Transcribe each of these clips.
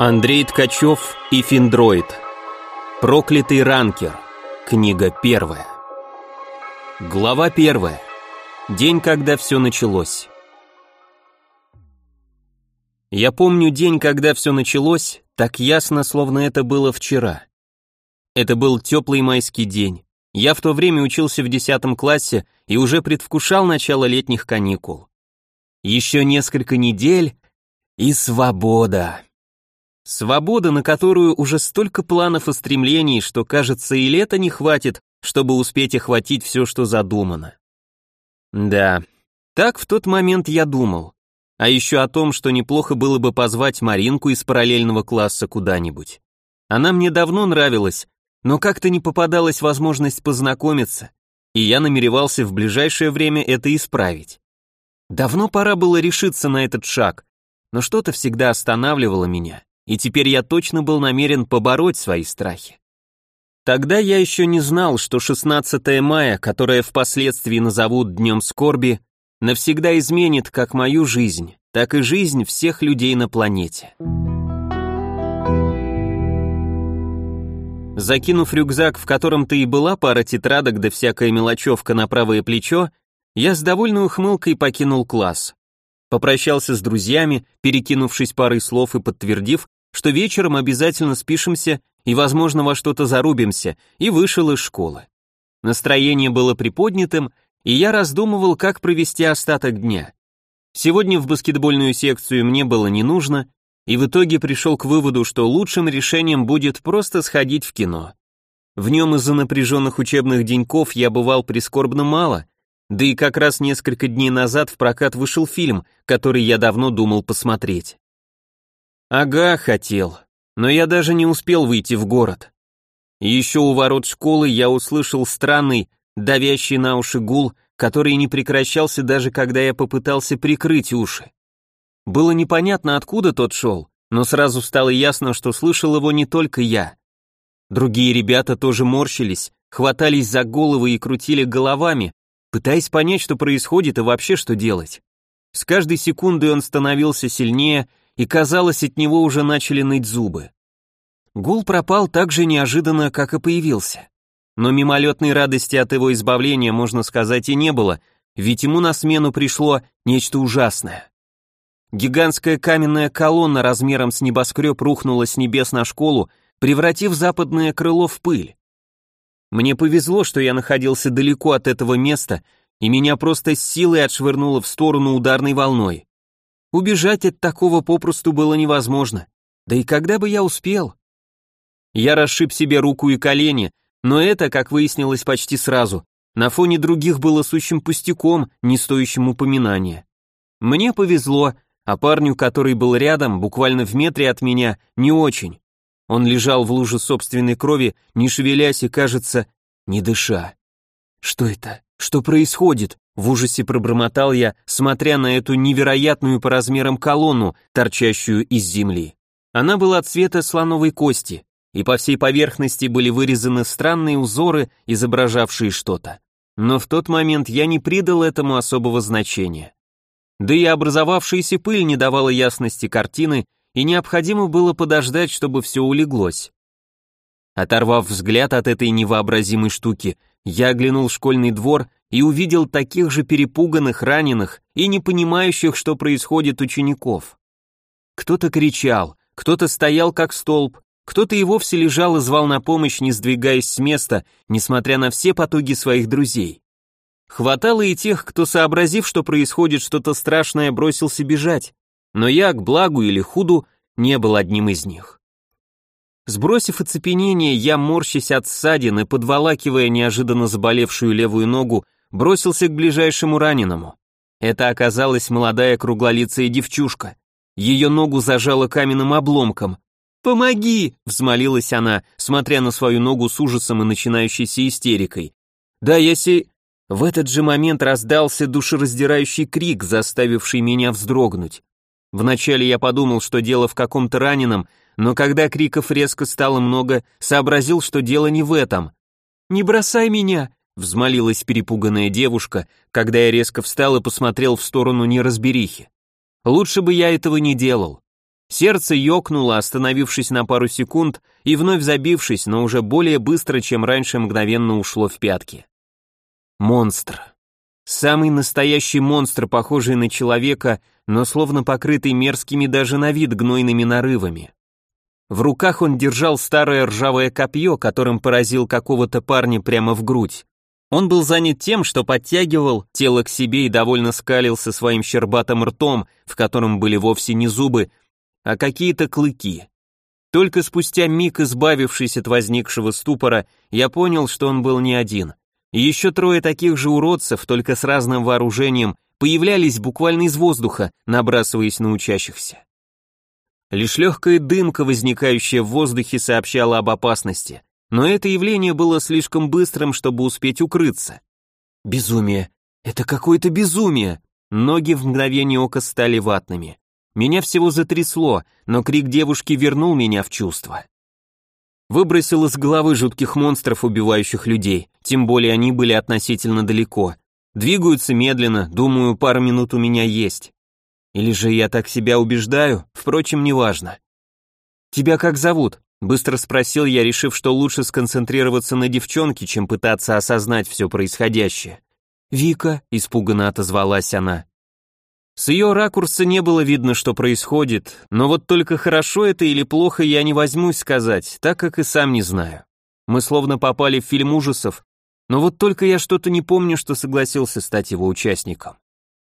Андрей Ткачев и Финдроид. Проклятый ранкер. Книга первая. Глава первая. День, когда все началось. Я помню день, когда все началось, так ясно, словно это было вчера. Это был теплый майский день. Я в то время учился в 10 классе и уже предвкушал начало летних каникул. Еще несколько недель и свобода. Свобода, на которую уже столько планов и стремлений, что, кажется, и лета не хватит, чтобы успеть охватить все, что задумано. Да, так в тот момент я думал. А еще о том, что неплохо было бы позвать Маринку из параллельного класса куда-нибудь. Она мне давно нравилась, но как-то не попадалась возможность познакомиться, и я намеревался в ближайшее время это исправить. Давно пора было решиться на этот шаг, но что-то всегда останавливало меня и теперь я точно был намерен побороть свои страхи. Тогда я еще не знал, что 16 мая, которое впоследствии назовут Днем скорби, навсегда изменит как мою жизнь, так и жизнь всех людей на планете. Закинув рюкзак, в котором-то и была пара тетрадок да всякая мелочевка на правое плечо, я с довольной ухмылкой покинул класс. Попрощался с друзьями, перекинувшись парой слов и подтвердив, что вечером обязательно спишемся и, возможно, во что-то зарубимся, и вышел из школы. Настроение было приподнятым, и я раздумывал, как провести остаток дня. Сегодня в баскетбольную секцию мне было не нужно, и в итоге пришел к выводу, что лучшим решением будет просто сходить в кино. В нем из-за напряженных учебных деньков я бывал прискорбно мало, да и как раз несколько дней назад в прокат вышел фильм, который я давно думал посмотреть. Ага, хотел. Но я даже не успел выйти в город. Еще у ворот школы я услышал странный, давящий на уши гул, который не прекращался даже когда я попытался прикрыть уши. Было непонятно, откуда тот шел, но сразу стало ясно, что слышал его не только я. Другие ребята тоже морщились, хватались за головы и крутили головами, пытаясь понять, что происходит и вообще что делать. С каждой секундой он становился сильнее и, казалось, от него уже начали ныть зубы. Гул пропал так же неожиданно, как и появился. Но мимолетной радости от его избавления, можно сказать, и не было, ведь ему на смену пришло нечто ужасное. Гигантская каменная колонна размером с небоскреб рухнула с небес на школу, превратив западное крыло в пыль. Мне повезло, что я находился далеко от этого места, и меня просто с силой отшвырнуло в сторону ударной волной. Убежать от такого попросту было невозможно. Да и когда бы я успел? Я расшиб себе руку и колени, но это, как выяснилось почти сразу, на фоне других было сущим пустяком, не стоящим упоминания. Мне повезло, а парню, который был рядом, буквально в метре от меня, не очень. Он лежал в луже собственной крови, не шевелясь и, кажется, не дыша. Что это? Что происходит? В ужасе пробормотал я, смотря на эту невероятную по размерам колонну, торчащую из земли. Она была цвета слоновой кости, и по всей поверхности были вырезаны странные узоры, изображавшие что-то. Но в тот момент я не придал этому особого значения. Да и образовавшаяся пыль не давала ясности картины, и необходимо было подождать, чтобы все улеглось. Оторвав взгляд от этой невообразимой штуки, я оглянул школьный двор и увидел таких же перепуганных, раненых и не понимающих, что происходит учеников. Кто-то кричал, кто-то стоял как столб, кто-то и вовсе лежал и звал на помощь, не сдвигаясь с места, несмотря на все потуги своих друзей. Хватало и тех, кто, сообразив, что происходит что-то страшное, бросился бежать, но я, к благу или худу, не был одним из них. Сбросив оцепенение, я, морщась от ссадин и подволакивая неожиданно заболевшую левую ногу, бросился к ближайшему раненому. Это оказалась молодая круглолицая девчушка. Ее ногу зажало каменным обломком. «Помоги!» — взмолилась она, смотря на свою ногу с ужасом и начинающейся истерикой. «Да, я си...» В этот же момент раздался душераздирающий крик, заставивший меня вздрогнуть. Вначале я подумал, что дело в каком-то раненом, но когда криков резко стало много, сообразил, что дело не в этом. «Не бросай меня!» взмолилась перепуганная девушка, когда я резко встал и посмотрел в сторону неразберихи. Лучше бы я этого не делал. Сердце ёкнуло, остановившись на пару секунд и вновь забившись, но уже более быстро, чем раньше, мгновенно ушло в пятки. Монстр. Самый настоящий монстр, похожий на человека, но словно покрытый мерзкими даже на вид гнойными нарывами. В руках он держал старое ржавое копье, которым поразил какого-то парня прямо в грудь. Он был занят тем, что подтягивал тело к себе и довольно скалился своим щербатым ртом, в котором были вовсе не зубы, а какие-то клыки. Только спустя миг, избавившись от возникшего ступора, я понял, что он был не один. Еще трое таких же уродцев, только с разным вооружением, появлялись буквально из воздуха, набрасываясь на учащихся. Лишь легкая дымка, возникающая в воздухе, сообщала об опасности, но это явление было слишком быстрым, чтобы успеть укрыться. Безумие. Это какое-то безумие. Ноги в мгновение ока стали ватными. Меня всего затрясло, но крик девушки вернул меня в чувство. Выбросил из головы жутких монстров, убивающих людей, тем более они были относительно далеко. Двигаются медленно, думаю, пару минут у меня есть. Или же я так себя убеждаю, впрочем, неважно. «Тебя как зовут?» — быстро спросил я, решив, что лучше сконцентрироваться на девчонке, чем пытаться осознать все происходящее. «Вика», — испуганно отозвалась она. С ее ракурса не было видно, что происходит, но вот только хорошо это или плохо я не возьмусь сказать, так как и сам не знаю. Мы словно попали в фильм ужасов, но вот только я что-то не помню, что согласился стать его участником.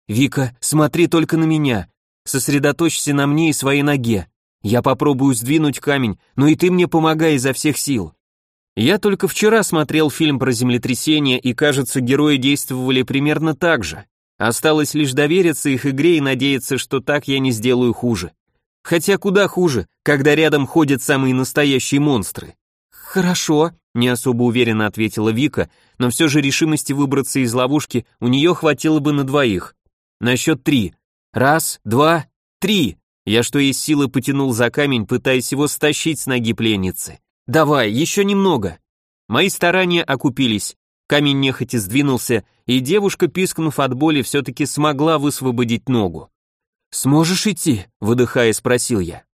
«Вика, смотри только на меня, сосредоточься на мне и своей ноге. Я попробую сдвинуть камень, но и ты мне помогай изо всех сил». Я только вчера смотрел фильм про землетрясение, и, кажется, герои действовали примерно так же. Осталось лишь довериться их игре и надеяться, что так я не сделаю хуже. Хотя куда хуже, когда рядом ходят самые настоящие монстры. Хорошо, не особо уверенно ответила Вика, но все же решимости выбраться из ловушки у нее хватило бы на двоих. На счет три. Раз, два, три. Я что есть силы потянул за камень, пытаясь его стащить с ноги пленницы. Давай, еще немного. Мои старания окупились. Камень нехотя сдвинулся, и девушка, пискнув от боли, все-таки смогла высвободить ногу. «Сможешь идти?» — выдыхая, спросил я.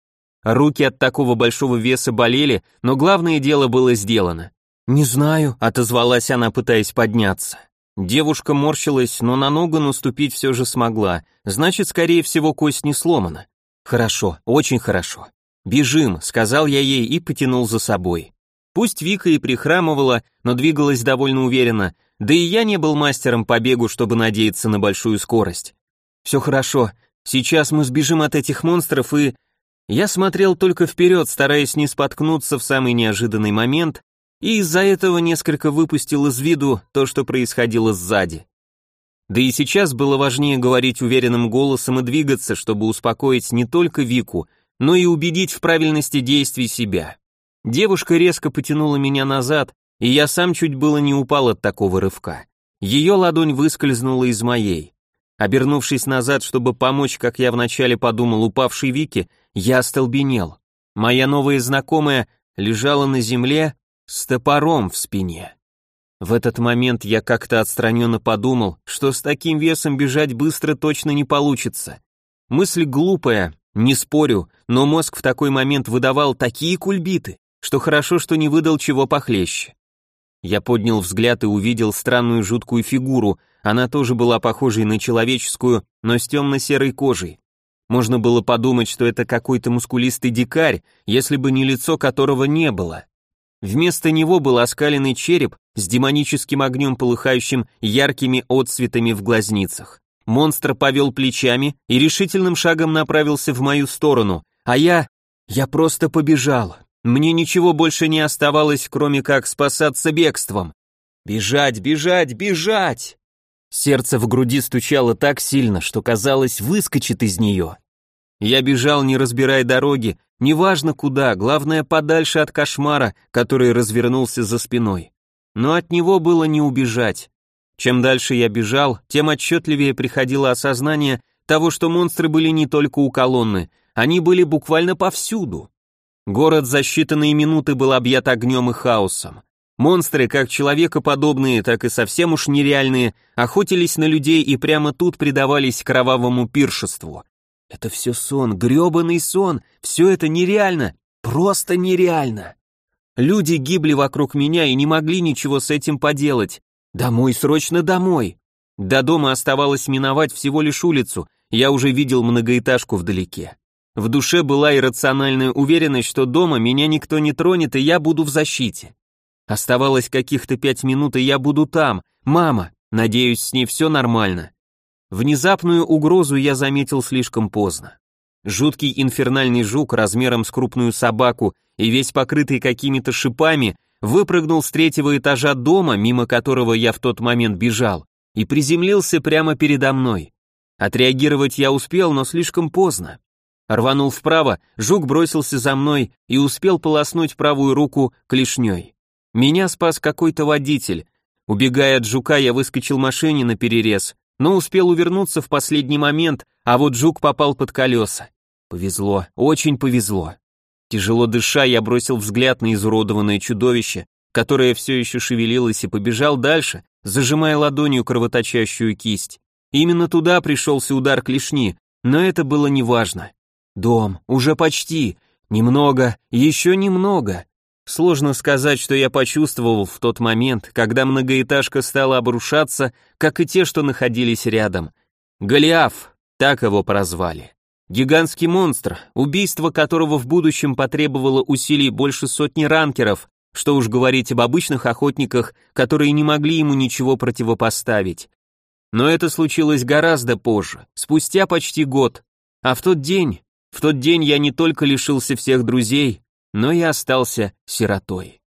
Руки от такого большого веса болели, но главное дело было сделано. «Не знаю», — отозвалась она, пытаясь подняться. Девушка морщилась, но на ногу наступить все же смогла, значит, скорее всего, кость не сломана. «Хорошо, очень хорошо. Бежим», — сказал я ей и потянул за собой. Пусть Вика и прихрамывала, но двигалась довольно уверенно, да и я не был мастером по бегу, чтобы надеяться на большую скорость. Все хорошо, сейчас мы сбежим от этих монстров и... Я смотрел только вперед, стараясь не споткнуться в самый неожиданный момент, и из-за этого несколько выпустил из виду то, что происходило сзади. Да и сейчас было важнее говорить уверенным голосом и двигаться, чтобы успокоить не только Вику, но и убедить в правильности действий себя. Девушка резко потянула меня назад, и я сам чуть было не упал от такого рывка. Ее ладонь выскользнула из моей. Обернувшись назад, чтобы помочь, как я вначале подумал, упавшей Вике, я остолбенел. Моя новая знакомая лежала на земле с топором в спине. В этот момент я как-то отстраненно подумал, что с таким весом бежать быстро точно не получится. Мысль глупая, не спорю, но мозг в такой момент выдавал такие кульбиты, что хорошо, что не выдал чего похлеще. Я поднял взгляд и увидел странную жуткую фигуру, она тоже была похожей на человеческую, но с темно-серой кожей. Можно было подумать, что это какой-то мускулистый дикарь, если бы не лицо которого не было. Вместо него был оскаленный череп с демоническим огнем, полыхающим яркими отсветами в глазницах. Монстр повел плечами и решительным шагом направился в мою сторону, а я... я просто побежал. Мне ничего больше не оставалось, кроме как спасаться бегством. Бежать, бежать, бежать! Сердце в груди стучало так сильно, что казалось, выскочит из нее. Я бежал, не разбирая дороги, неважно куда, главное подальше от кошмара, который развернулся за спиной. Но от него было не убежать. Чем дальше я бежал, тем отчетливее приходило осознание того, что монстры были не только у колонны, они были буквально повсюду. Город за считанные минуты был объят огнем и хаосом. Монстры, как человекоподобные, так и совсем уж нереальные, охотились на людей и прямо тут предавались кровавому пиршеству. Это все сон, грёбаный сон, все это нереально, просто нереально. Люди гибли вокруг меня и не могли ничего с этим поделать. Домой, срочно домой. До дома оставалось миновать всего лишь улицу, я уже видел многоэтажку вдалеке. В душе была иррациональная уверенность, что дома меня никто не тронет, и я буду в защите. Оставалось каких-то пять минут, и я буду там. Мама, надеюсь, с ней все нормально. Внезапную угрозу я заметил слишком поздно. Жуткий инфернальный жук размером с крупную собаку и весь покрытый какими-то шипами выпрыгнул с третьего этажа дома, мимо которого я в тот момент бежал, и приземлился прямо передо мной. Отреагировать я успел, но слишком поздно. Рванул вправо, жук бросился за мной и успел полоснуть правую руку клешней. Меня спас какой-то водитель. Убегая от жука, я выскочил машине на перерез, но успел увернуться в последний момент, а вот жук попал под колеса. Повезло, очень повезло. Тяжело дыша, я бросил взгляд на изуродованное чудовище, которое все еще шевелилось и побежал дальше, зажимая ладонью кровоточащую кисть. Именно туда пришелся удар клешни, но это было неважно. Дом, уже почти, немного, еще немного. Сложно сказать, что я почувствовал в тот момент, когда многоэтажка стала обрушаться, как и те, что находились рядом. Голиаф, так его прозвали. Гигантский монстр, убийство которого в будущем потребовало усилий больше сотни ранкеров, что уж говорить об обычных охотниках, которые не могли ему ничего противопоставить. Но это случилось гораздо позже, спустя почти год. А в тот день, в тот день я не только лишился всех друзей, но и остался сиротой.